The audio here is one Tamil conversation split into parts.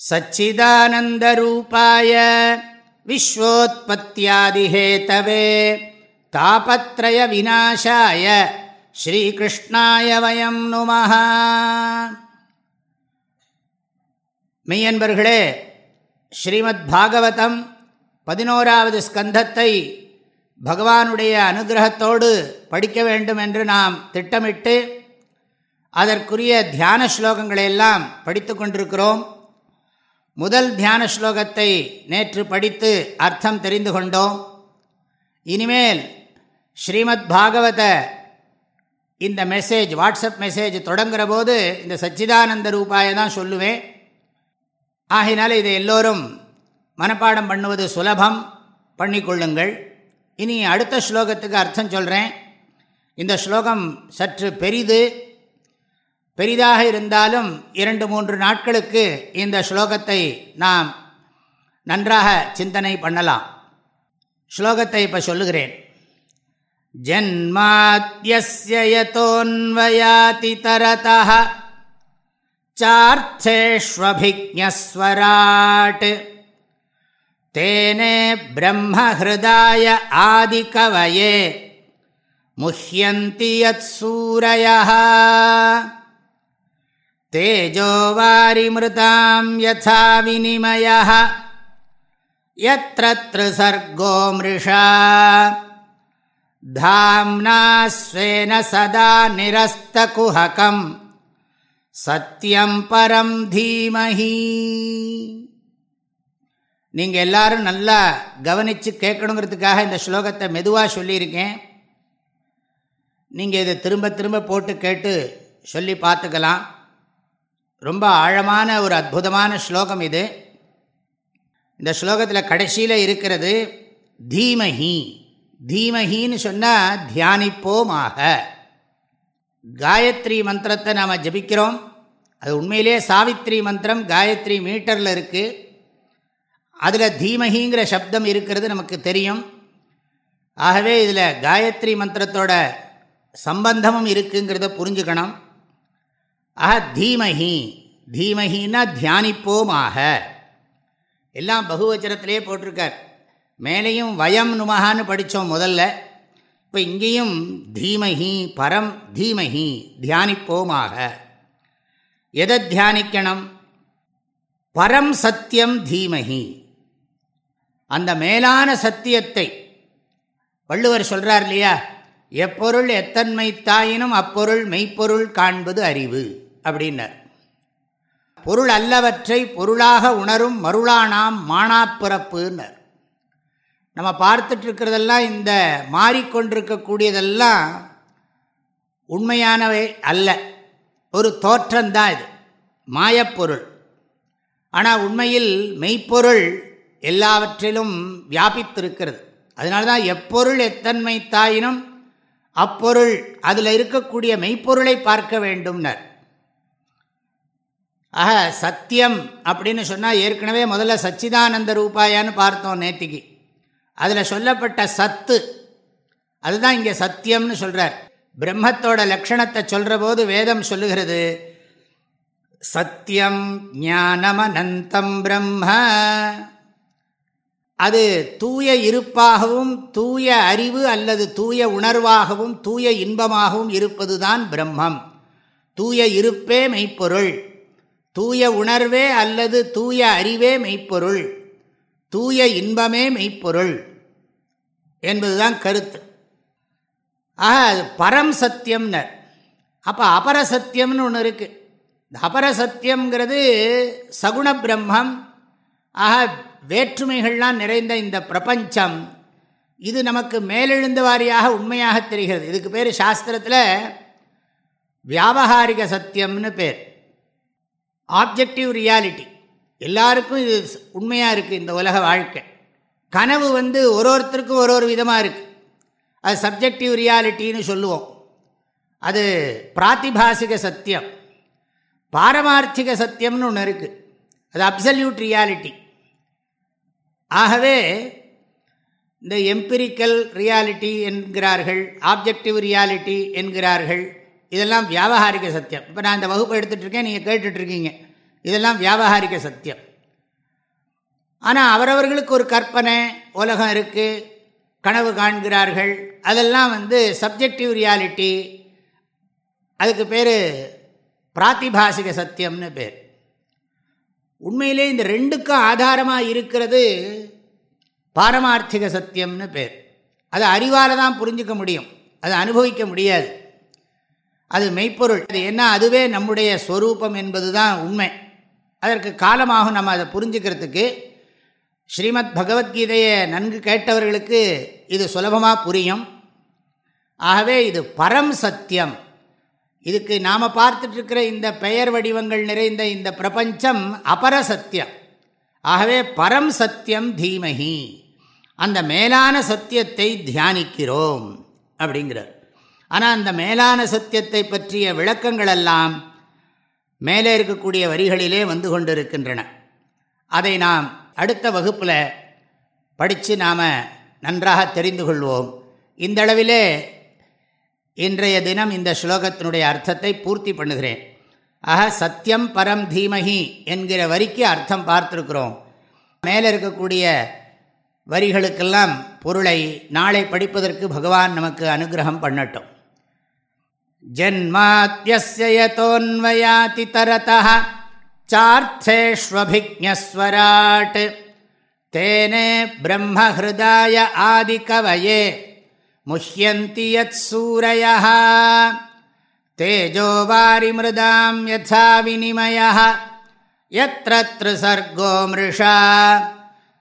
सच्चिदानन्दरूपाय विश्वोत्पत्त्यादिहेतवे तापत्रयविनाशाय ஸ்ரீகிருஷ்ணாய வயம் நுமஹ மெய்யன்பர்களே ஸ்ரீமத் பாகவதம் பதினோராவது ஸ்கந்தத்தை பகவானுடைய அனுகிரகத்தோடு படிக்க வேண்டும் என்று நாம் திட்டமிட்டு அதற்குரிய தியான ஸ்லோகங்களையெல்லாம் படித்து கொண்டிருக்கிறோம் முதல் தியான ஸ்லோகத்தை நேற்று படித்து அர்த்தம் தெரிந்து கொண்டோம். இனிமேல் ஸ்ரீமத் பாகவத இந்த மெசேஜ் வாட்ஸ்அப் மெசேஜ் தொடங்குகிற போது இந்த சச்சிதானந்த ரூபாயை தான் சொல்லுவேன். ஆகினால இதை எல்லோரும் மனப்பாடம் பண்ணுவது சுலபம். பண்ணிக்கொள்ளுங்கள் இனி அடுத்த ஸ்லோகத்துக்கு அர்த்தம் சொல்கிறேன் இந்த ஸ்லோகம் சற்று பெரிது. பெரிதாக இருந்தாலும் இரண்டு மூன்று நாட்களுக்கு இந்த ஸ்லோகத்தை நாம் நன்றாக சிந்தனை பண்ணலாம். ஸ்லோகத்தை இப்போ சொல்லுகிறேன். ஜன்மாத்தியோன்வயாதி தரதா சார்த்தேஷ்வபிஜஸ்வராட் தேனே பிரம்மஹதாய ஆதிகவயே முஹ்யந்தி யத் சூரையா तेजो वारिमृतां यथा विनिमयः यत्र त्रिसर्गो मृषा धाम्ना स्वेन सदा निरस्तकुहकम् சத்தியம் பரம் தீமஹி நீங்கள் எல்லாரும் நல்லா கவனித்து கேட்கணுங்கிறதுக்காக இந்த ஸ்லோகத்தை மெதுவாக சொல்லியிருக்கேன் நீங்கள் இதை திரும்ப திரும்ப போட்டு கேட்டு சொல்லி பார்த்துக்கலாம் ரொம்ப ஆழமான ஒரு அற்புதமான ஸ்லோகம் இது. இந்த ஸ்லோகத்தில் கடைசியில் இருக்கிறது தீமஹி தீமஹின்னு சொன்னால் தியானிப்போமாக காயத்ரி மந்திரத்தை நாம் ஜபிக்கிறோம். அது உண்மையிலே சாவித்ரி மந்திரம் காயத்ரி மீட்டரில் இருக்குது அதில் தீமஹிங்கிற சப்தம் இருக்கிறது நமக்கு தெரியும். ஆகவே இதில் காயத்ரி மந்திரத்தோட சம்பந்தமும் இருக்குங்கிறத புரிஞ்சுக்கணும். ஆஹ தீமஹி. தீமஹின்னா தியானிப்போமாக. எல்லாம் பகுவச்சனத்திலே போட்டிருக்கார். மேலேயும் வயம் நுமகான்னு படித்தோம் முதல்ல. இப்போ இங்கேயும் தீமஹி பரம் தீமஹி தியானிப்போமாக. எதை தியானிக்கணும்? பரம் சத்தியம் தீமஹி. அந்த மேலான சத்தியத்தை. வள்ளுவர் சொல்கிறார் இல்லையா? எப்பொருள் எத்தன்மை தாயினும் அப்பொருள் மெய்ப்பொருள் காண்பது அறிவு. அப்படின்னார். பொருள் அல்லவற்றை பொருளாக உணரும் மருளானாம் மானாப்பிறப்புன்னர் நம்ம பார்த்துட்டு இருக்கிறதெல்லாம் இந்த மாறிக்கொண்டிருக்கக்கூடியதெல்லாம் உண்மையானவை அல்ல. ஒரு தோற்றம்தான் இது. மாயப்பொருள் ஆனால் உண்மையில் மெய்ப்பொருள் எல்லாவற்றிலும் வியாபித்திருக்கிறது. அதனால தான் எப்பொருள் எத்தன்மை தாயினும் அப்பொருள் அதில் இருக்கக்கூடிய மெய்ப்பொருளை பார்க்க வேண்டும்னர். ஆக சத்தியம் அப்படின்னு சொன்னால் ஏற்கனவே முதல்ல சச்சிதானந்த ரூபாயான்னு பார்த்தோம் நேத்திக்கு. அதில் சொல்லப்பட்ட சத்து அதுதான் இங்கே சத்தியம்னு சொல்கிறார் பிரம்மத்தோட லக்ஷணத்தை சொல்கிற போது வேதம் சொல்லுகிறது சத்தியம் ஞானமனந்தம் பிரம்ம. அது தூய இருப்பாகவும் தூய அறிவு அல்லது தூய உணர்வாகவும் தூய இன்பமாகவும் இருப்பதுதான் பிரம்மம். தூய இருப்பே மெய்ப்பொருள். தூய உணர்வே அல்லது தூய அறிவே மெய்ப்பொருள். தூய இன்பமே மெய்ப்பொருள் என்பதுதான் கருத்து. ஆக அது பரம் சத்தியம்னர். அப்போ அபரசத்தியம்னு ஒன்று இருக்குது இந்த அபரசத்தியம்ங்கிறது சகுண பிரம்மம். ஆக வேற்றுமைகள்லாம் நிறைந்த இந்த பிரபஞ்சம். இது நமக்கு மேலெழுந்த வாரியாக உண்மையாக தெரிகிறது. இதுக்கு பேர் சாஸ்திரத்தில் வியாபகாரிக சத்தியம்னு பேர். ஆப்ஜெக்டிவ் ரியாலிட்டி எல்லாருக்கும் இது உண்மையாக இருக்குது இந்த உலக வாழ்க்கை. கனவு வந்து ஒரு ஒருத்தருக்கும் ஒரு ஒரு விதமாக இருக்குது அது சப்ஜெக்டிவ் ரியாலிட்டின்னு சொல்லுவோம். அது பிராத்திபாசிக சத்தியம். பாரமார்த்திக சத்தியம்னு ஒன்று இருக்குது அது அப்சல்யூட் ரியாலிட்டி ஆகவே இந்த எம்பிரிக்கல் ரியாலிட்டி என்கிறார்கள் ஆப்ஜெக்டிவ் ரியாலிட்டி என்கிறார்கள் இதெல்லாம் வியாபகாரிக சத்தியம். இப்போ நான் இந்த வகுப்பு எடுத்துகிட்ருக்கேன் நீங்கள் கேட்டுட்ருக்கீங்க இதெல்லாம் வியாபகாரிக சத்தியம். ஆனால் அவரவர்களுக்கு ஒரு கற்பனை உலகம் இருக்குது கனவு காண்கிறார்கள். அதெல்லாம் வந்து சப்ஜெக்டிவ் ரியாலிட்டி அதுக்கு பேர் பிராத்திபாசிக சத்தியம்னு பேர். உண்மையிலே இந்த ரெண்டுக்கும் ஆதாரமாக இருக்கிறது பாரமார்த்திக சத்தியம்னு பேர். அது அறிவால் தான் புரிஞ்சிக்க முடியும். அதை அனுபவிக்க முடியாது. அது மெய்ப்பொருள். அது என்ன? அதுவே நம்முடைய ஸ்வரூபம் என்பது தான் உண்மை. அதற்கு காலமாகும் நம்ம அதை புரிஞ்சுக்கிறதுக்கு ஸ்ரீமத் பகவத்கீதையை நன்கு கேட்டவர்களுக்கு இது சுலபமாக புரியும். ஆகவே இது பரம் சத்தியம். இதுக்கு நாம் பார்த்துட்ருக்கிற இந்த பெயர் வடிவங்கள் நிறைந்த இந்த பிரபஞ்சம் அபர சத்தியம். ஆகவே பரம் சத்தியம் தீமகி அந்த மேலான சத்தியத்தை தியானிக்கிறோம் அப்படிங்கிறார். ஆனால் அந்த மேலான சத்தியத்தை பற்றிய விளக்கங்களெல்லாம் மேலே இருக்கக்கூடிய வரிகளிலே வந்து கொண்டிருக்கின்றன. அதை நாம் அடுத்த வகுப்பில் படித்து நாம் நன்றாக தெரிந்து கொள்வோம். இந்தளவிலே இன்றைய தினம் இந்த ஸ்லோகத்தினுடைய அர்த்தத்தை பூர்த்தி பண்ணுகிறேன். ஆக சத்தியம் பரம் தீமகி என்கிற வரிக்கு அர்த்தம் பார்த்துருக்குறோம். மேலே இருக்கக்கூடிய வரிகளுக்கெல்லாம் பொருளை நாளை படிப்பதற்கு பகவான் நமக்கு அனுகிரகம் பண்ணட்டும். ஜன்மாத்தியஸ்யதோன்வயாதி தரதः சார்த்தேஷ்வபிஜஸ்வராட் தேனே பிரம்மஹிருதாய ஆதிகவயே முஹ்யந்தி யத் சூரயः தேஜோ வாரிமிருதாம் யதா வினிமயः यत्र त्रिसर्गो मृषा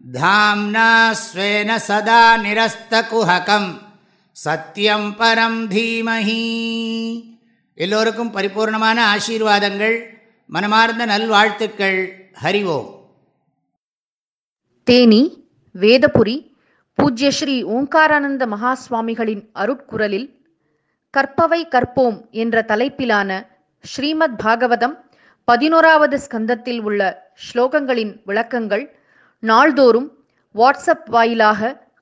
धाम्ना स्वेन सदा निरस्तकुहकम् சத்தியம் பரம் தீமஹி. எல்லோருக்கும் பரிபூர்ணமான ஆசீர்வாதங்கள் மனமார்ந்த நல்வாழ்த்துக்கள். ஹரிவோம் தேனி வேதபுரி பூஜ்ய ஸ்ரீ ஓங்காரானந்த மகா சுவாமிகளின் அருட்குரலில் கற்பவை கற்போம் என்ற தலைப்பிலான ஸ்ரீமத் பாகவதம் பதினோராவது ஸ்கந்தத்தில் உள்ள ஸ்லோகங்களின் விளக்கங்கள் நாள்தோறும் வாட்ஸ்அப் வாயிலாக